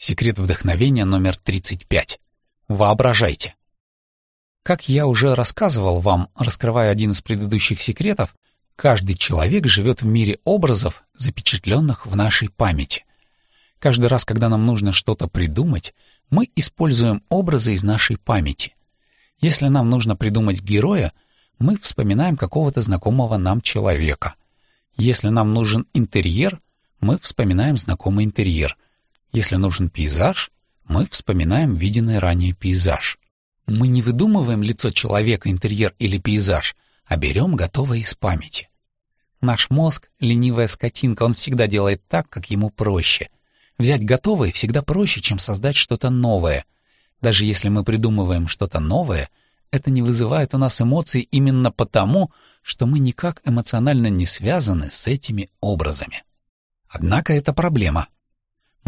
Секрет вдохновения номер 35. Воображайте. Как я уже рассказывал вам, раскрывая один из предыдущих секретов, каждый человек живет в мире образов, запечатленных в нашей памяти. Каждый раз, когда нам нужно что-то придумать, мы используем образы из нашей памяти. Если нам нужно придумать героя, мы вспоминаем какого-то знакомого нам человека. Если нам нужен интерьер, мы вспоминаем знакомый интерьер — если нужен пейзаж, мы вспоминаем виденный ранее пейзаж. Мы не выдумываем лицо человека, интерьер или пейзаж, а берем готовое из памяти. Наш мозг — ленивая скотинка, он всегда делает так, как ему проще. Взять готовое всегда проще, чем создать что-то новое. Даже если мы придумываем что-то новое, это не вызывает у нас эмоций именно потому, что мы никак эмоционально не связаны с этими образами. Однако это проблема —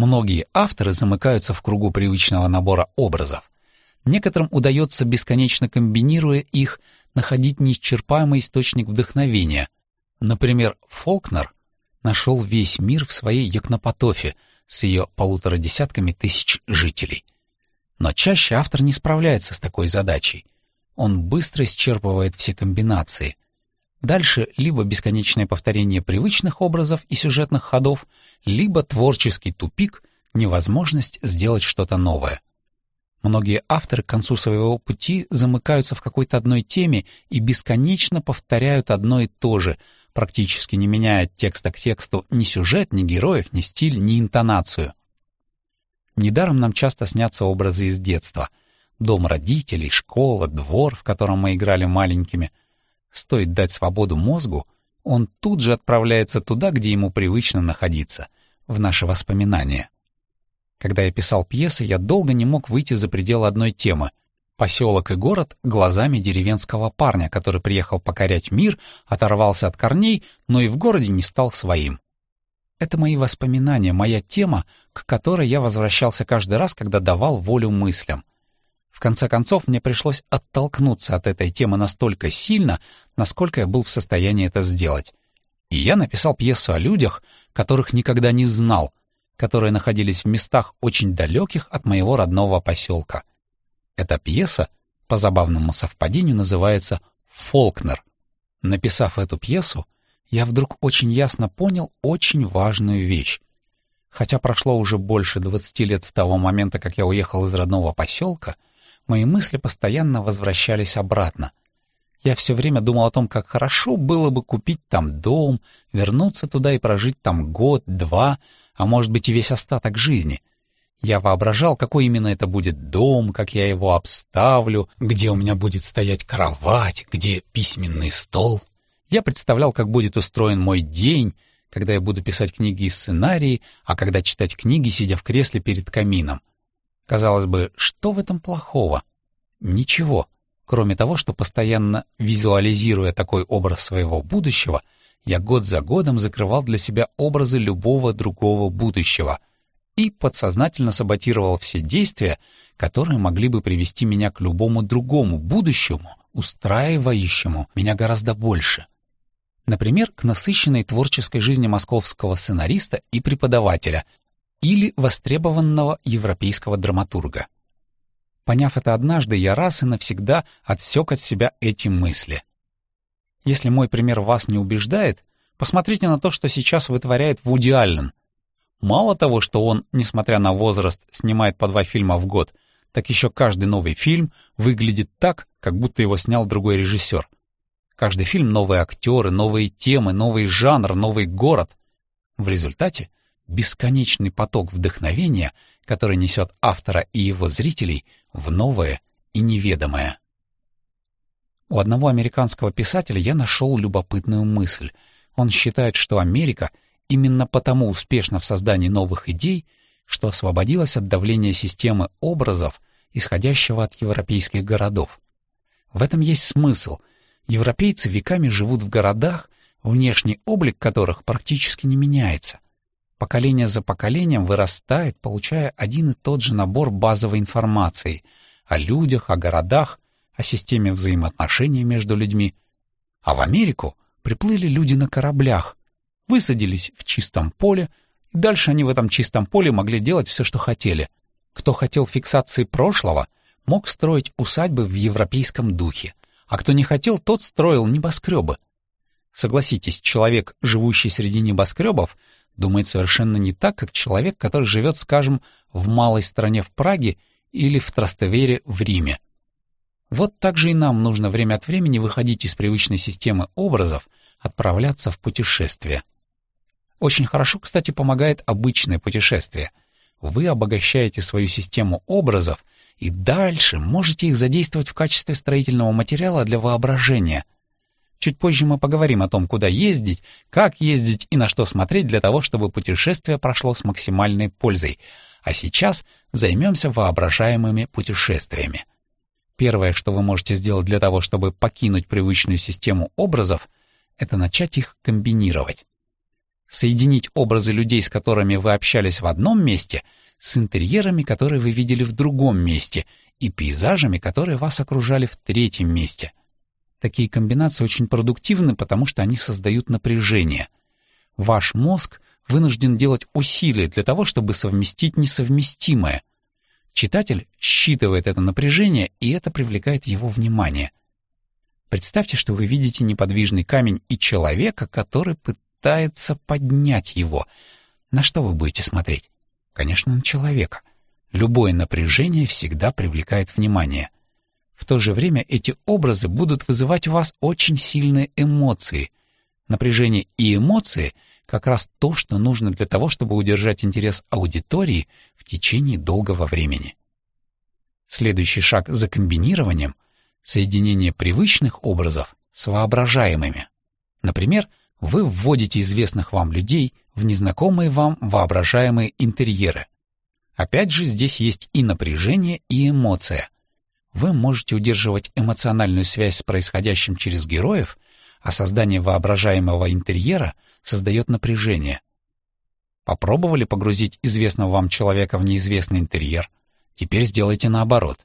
Многие авторы замыкаются в кругу привычного набора образов. Некоторым удается, бесконечно комбинируя их, находить неисчерпаемый источник вдохновения. Например, Фолкнер нашел весь мир в своей Якнопотофе с ее полутора десятками тысяч жителей. Но чаще автор не справляется с такой задачей. Он быстро исчерпывает все комбинации — Дальше либо бесконечное повторение привычных образов и сюжетных ходов, либо творческий тупик, невозможность сделать что-то новое. Многие авторы к концу своего пути замыкаются в какой-то одной теме и бесконечно повторяют одно и то же, практически не меняя текста к тексту ни сюжет, ни героев, ни стиль, ни интонацию. Недаром нам часто снятся образы из детства. Дом родителей, школа, двор, в котором мы играли маленькими — Стоит дать свободу мозгу, он тут же отправляется туда, где ему привычно находиться, в наши воспоминания. Когда я писал пьесы, я долго не мог выйти за пределы одной темы — поселок и город глазами деревенского парня, который приехал покорять мир, оторвался от корней, но и в городе не стал своим. Это мои воспоминания, моя тема, к которой я возвращался каждый раз, когда давал волю мыслям. В конце концов, мне пришлось оттолкнуться от этой темы настолько сильно, насколько я был в состоянии это сделать. И я написал пьесу о людях, которых никогда не знал, которые находились в местах очень далеких от моего родного поселка. Эта пьеса, по забавному совпадению, называется «Фолкнер». Написав эту пьесу, я вдруг очень ясно понял очень важную вещь. Хотя прошло уже больше двадцати лет с того момента, как я уехал из родного поселка, мои мысли постоянно возвращались обратно. Я все время думал о том, как хорошо было бы купить там дом, вернуться туда и прожить там год, два, а может быть и весь остаток жизни. Я воображал, какой именно это будет дом, как я его обставлю, где у меня будет стоять кровать, где письменный стол. Я представлял, как будет устроен мой день, когда я буду писать книги и сценарии, а когда читать книги, сидя в кресле перед камином. Казалось бы, что в этом плохого? Ничего, кроме того, что постоянно визуализируя такой образ своего будущего, я год за годом закрывал для себя образы любого другого будущего и подсознательно саботировал все действия, которые могли бы привести меня к любому другому будущему, устраивающему меня гораздо больше. Например, к насыщенной творческой жизни московского сценариста и преподавателя, или востребованного европейского драматурга. Поняв это однажды, я раз и навсегда отсек от себя эти мысли. Если мой пример вас не убеждает, посмотрите на то, что сейчас вытворяет Вуди Аллен. Мало того, что он, несмотря на возраст, снимает по два фильма в год, так еще каждый новый фильм выглядит так, как будто его снял другой режиссер. Каждый фильм — новые актеры, новые темы, новый жанр, новый город. В результате бесконечный поток вдохновения, который несет автора и его зрителей в новое и неведомое. У одного американского писателя я нашел любопытную мысль. Он считает, что Америка именно потому успешна в создании новых идей, что освободилась от давления системы образов, исходящего от европейских городов. В этом есть смысл. Европейцы веками живут в городах, внешний облик которых практически не меняется — поколение за поколением вырастает, получая один и тот же набор базовой информации о людях, о городах, о системе взаимоотношений между людьми. А в Америку приплыли люди на кораблях, высадились в чистом поле И дальше они в этом чистом поле могли делать все, что хотели. Кто хотел фиксации прошлого, мог строить усадьбы в европейском духе, а кто не хотел, тот строил небоскребы. Согласитесь, человек, живущий среди небоскребов, думает совершенно не так, как человек, который живет, скажем, в малой стране в Праге или в Трастевере в Риме. Вот так же и нам нужно время от времени выходить из привычной системы образов, отправляться в путешествие. Очень хорошо, кстати, помогает обычное путешествие. Вы обогащаете свою систему образов и дальше можете их задействовать в качестве строительного материала для воображения. Чуть позже мы поговорим о том, куда ездить, как ездить и на что смотреть для того, чтобы путешествие прошло с максимальной пользой. А сейчас займемся воображаемыми путешествиями. Первое, что вы можете сделать для того, чтобы покинуть привычную систему образов, это начать их комбинировать. Соединить образы людей, с которыми вы общались в одном месте, с интерьерами, которые вы видели в другом месте, и пейзажами, которые вас окружали в третьем месте. Такие комбинации очень продуктивны, потому что они создают напряжение. Ваш мозг вынужден делать усилия для того, чтобы совместить несовместимое. Читатель считывает это напряжение, и это привлекает его внимание. Представьте, что вы видите неподвижный камень и человека, который пытается поднять его. На что вы будете смотреть? Конечно, на человека. Любое напряжение всегда привлекает внимание. В то же время эти образы будут вызывать у вас очень сильные эмоции. Напряжение и эмоции — как раз то, что нужно для того, чтобы удержать интерес аудитории в течение долгого времени. Следующий шаг за комбинированием — соединение привычных образов с воображаемыми. Например, вы вводите известных вам людей в незнакомые вам воображаемые интерьеры. Опять же, здесь есть и напряжение, и эмоция. Вы можете удерживать эмоциональную связь с происходящим через героев, а создание воображаемого интерьера создает напряжение. Попробовали погрузить известного вам человека в неизвестный интерьер? Теперь сделайте наоборот.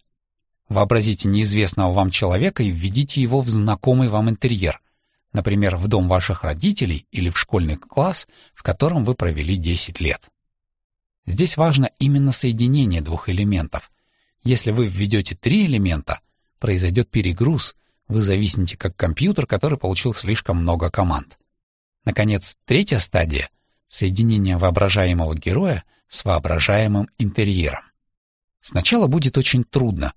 Вообразите неизвестного вам человека и введите его в знакомый вам интерьер например, в дом ваших родителей или в школьный класс, в котором вы провели 10 лет. Здесь важно именно соединение двух элементов. Если вы введете три элемента, произойдет перегруз, вы зависнете как компьютер, который получил слишком много команд. Наконец, третья стадия — соединение воображаемого героя с воображаемым интерьером. Сначала будет очень трудно.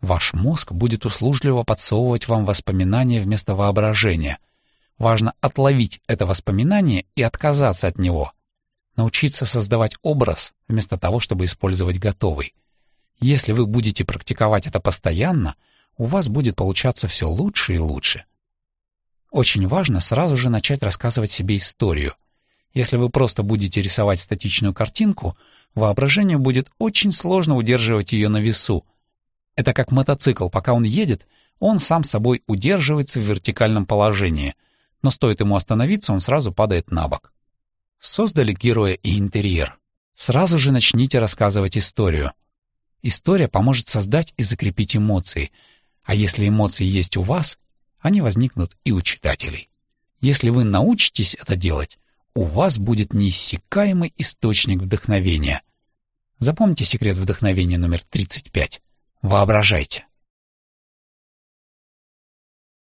Ваш мозг будет услужливо подсовывать вам воспоминания вместо воображения — Важно отловить это воспоминание и отказаться от него. Научиться создавать образ вместо того, чтобы использовать готовый. Если вы будете практиковать это постоянно, у вас будет получаться все лучше и лучше. Очень важно сразу же начать рассказывать себе историю. Если вы просто будете рисовать статичную картинку, воображение будет очень сложно удерживать ее на весу. Это как мотоцикл, пока он едет, он сам собой удерживается в вертикальном положении — но стоит ему остановиться, он сразу падает на бок. Создали героя и интерьер. Сразу же начните рассказывать историю. История поможет создать и закрепить эмоции, а если эмоции есть у вас, они возникнут и у читателей. Если вы научитесь это делать, у вас будет неиссякаемый источник вдохновения. Запомните секрет вдохновения номер 35. Воображайте.